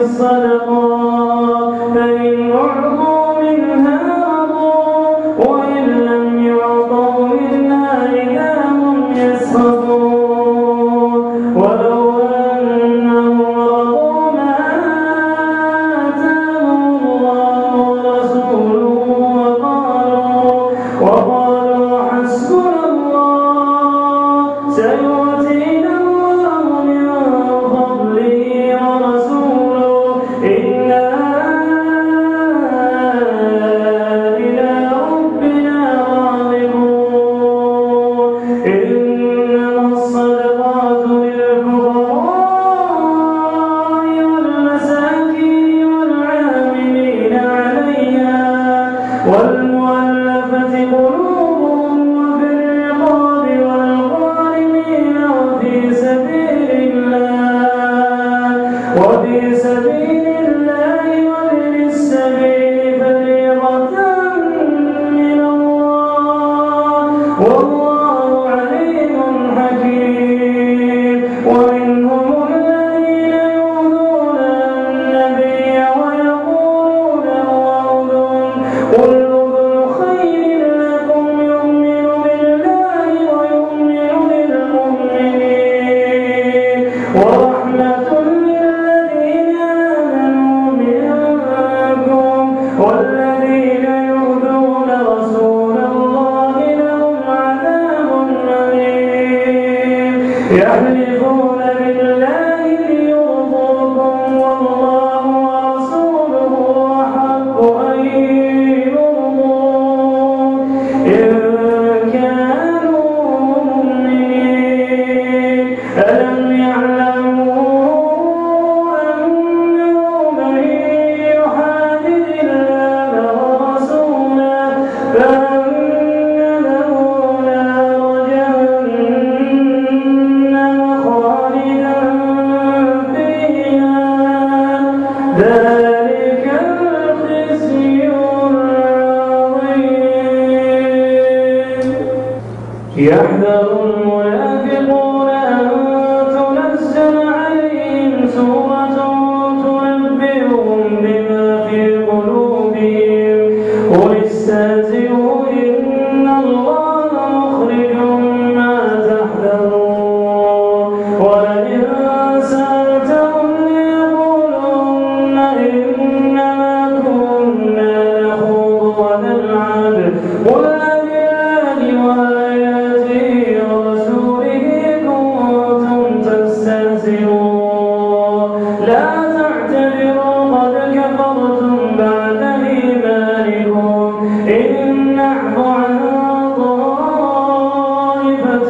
الصدقات وال يحذر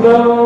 não